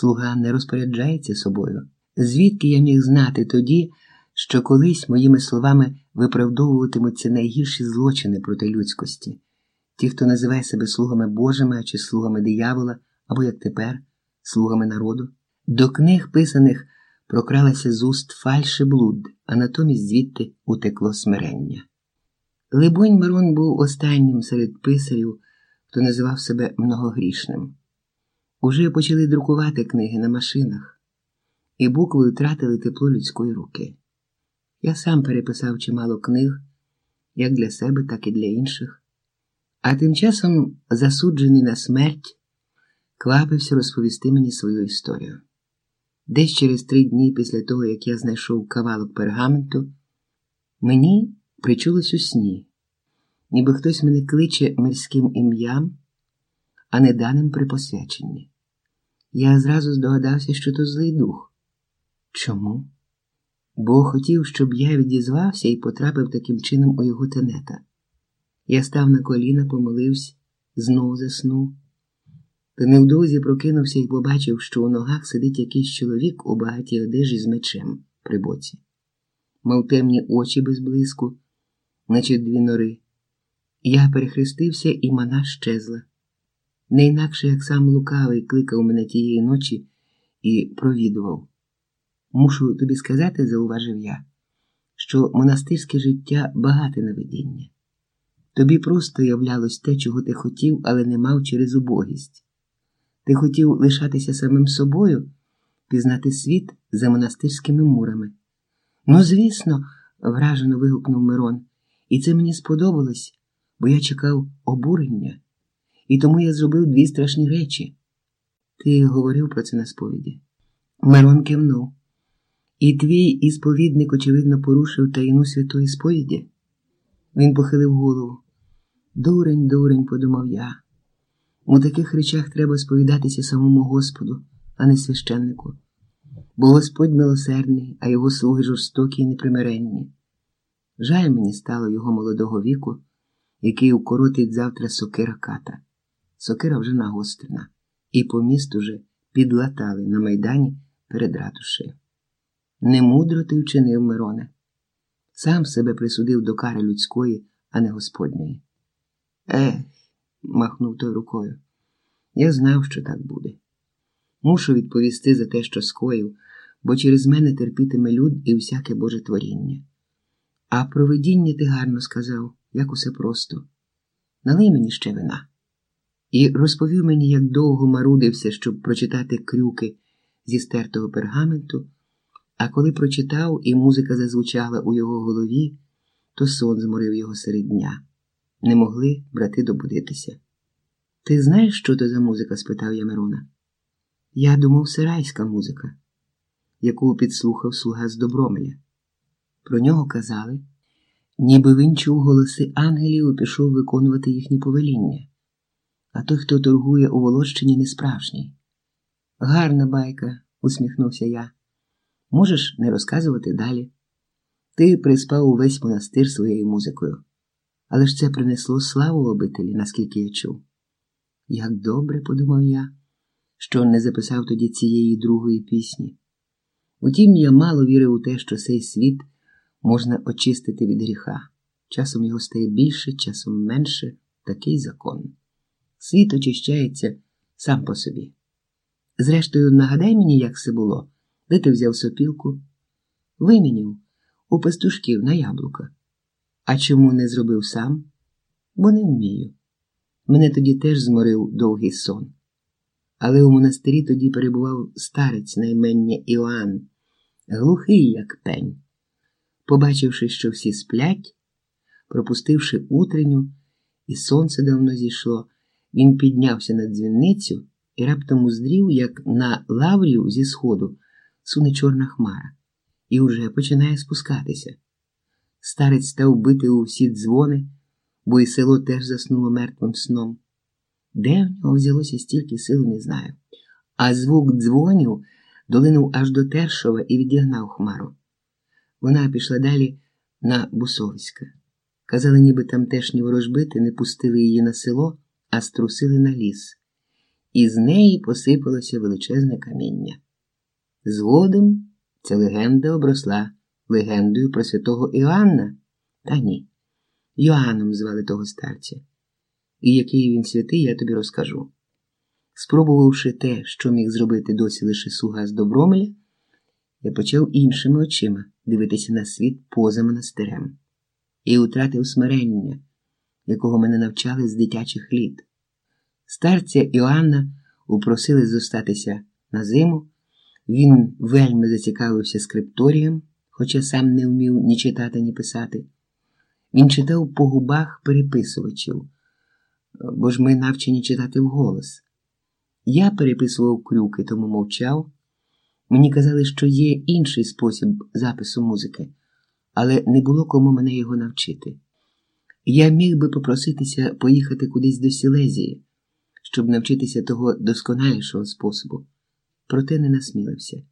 Слуга не розпоряджається собою. Звідки я міг знати тоді, що колись моїми словами виправдовуватимуться найгірші злочини проти людськості, ті, хто називає себе слугами Божими а чи слугами диявола, або як тепер, слугами народу? До книг писаних прокралася з уст фальши блуд, а натомість звідти утекло смирення. Либонь Мирон був останнім серед писарів, хто називав себе многогрішним. Уже почали друкувати книги на машинах, і букви втратили тепло людської руки. Я сам переписав чимало книг, як для себе, так і для інших, а тим часом, засуджений на смерть, квапився розповісти мені свою історію. Десь через три дні після того, як я знайшов кавалок пергаменту, мені причулось у сні, ніби хтось мене кличе мирським ім'ям, а не даним при посвяченні. Я зразу здогадався, що то злий дух. Чому? Бо хотів, щоб я відізвався і потрапив таким чином у його тенета. Я став на коліна, помолився, знов заснув. Та невдовзі прокинувся і побачив, що у ногах сидить якийсь чоловік у багатій одежі з мечем при боці, мав темні очі без блиску, наче дві нори. Я перехрестився, і мана щезла. Не інакше, як сам лукавий кликав мене тієї ночі і провідував. Мушу тобі сказати, зауважив я, що монастирське життя багате на видіння. Тобі просто являлось те, чого ти хотів, але не мав через убогість. Ти хотів лишатися самим собою, пізнати світ за монастирськими мурами. Ну, звісно, вражено вигукнув Мирон, і це мені сподобалось, бо я чекав обурення, і тому я зробив дві страшні речі. Ти говорив про це на сповіді. Мирон кивнув. І твій ісповідник, очевидно, порушив таїну святої сповіді. Він похилив голову. Дурень, дурень, подумав я. У таких речах треба сповідатися самому Господу, а не священнику. Бо Господь милосердний, а його слуги жорстокі і непримиренні. Жаль мені стало його молодого віку, який укоротить завтра сокира ката. Сокира вже нагострена, і по місту вже підлатали на майдані перед ратушею. Немудро ти вчинив, Мироне. Сам себе присудив до кари людської, а не Господньої. Ех, махнув той рукою. Я знав, що так буде. Мушу відповісти за те, що скоїв, бо через мене терпітиме люд і всяке Боже творіння. А про видіння ти гарно сказав, як усе просто. Налий мені ще вина. І розповів мені, як довго марудився, щоб прочитати крюки зі стертого пергаменту. А коли прочитав і музика зазвучала у його голові, то сон зморив його серед дня. Не могли брати добудитися. Ти знаєш, що то за музика? спитав я Мирона. Я думав, сирайська музика, яку підслухав слуга з Добромеля. Про нього казали, ніби він чув голоси ангелів і пішов виконувати їхні повеління. А той, хто торгує у Волощині, не справжній. Гарна байка, усміхнувся я. Можеш не розказувати далі. Ти приспав увесь монастир своєю музикою, але ж це принесло славу обителі, наскільки я чув. Як добре, подумав я, що не записав тоді цієї другої пісні. Утім, я мало вірив у те, що цей світ можна очистити від гріха. Часом його стає більше, часом менше такий закон. Світ очищається сам по собі. Зрештою, нагадай мені, як це було. Де ти взяв сопілку? Вимінів у пастушків на яблука. А чому не зробив сам? Бо не вмію. Мене тоді теж зморив довгий сон. Але у монастирі тоді перебував старець на імення Іоанн, глухий, як пень. Побачивши, що всі сплять, пропустивши утренню, і сонце давно зійшло, він піднявся на дзвінницю і раптом уздрів, як на лаврів зі сходу суне чорна хмара і уже починає спускатися. Старець став бити у всі дзвони, бо і село теж заснуло мертвим сном. Де в нього взялося стільки сил, не знаю. А звук дзвонів долинув аж до Тершова і відігнав хмару. Вона пішла далі на Бусовське. Казали, ніби тамтешні ворожбити не пустили її на село, а струсили на ліс. і з неї посипалося величезне каміння. Згодом ця легенда обросла легендою про святого Іоанна, та ні. Йоанном звали того старця. І який він святий, я тобі розкажу. Спробувавши те, що міг зробити досі лише суга з Добромеля, я почав іншими очима дивитися на світ поза монастирем і утратив смирення, якого мене навчали з дитячих літ. Старця Іоанна упросили зостатися на зиму. Він вельми зацікавився скрипторієм, хоча сам не вмів ні читати, ні писати. Він читав по губах переписувачів, бо ж ми навчені читати вголос. Я переписував крюки, тому мовчав. Мені казали, що є інший спосіб запису музики, але не було кому мене його навчити. Я міг би попроситися поїхати кудись до Сілезії, щоб навчитися того досконалішого способу, проте не насмілився.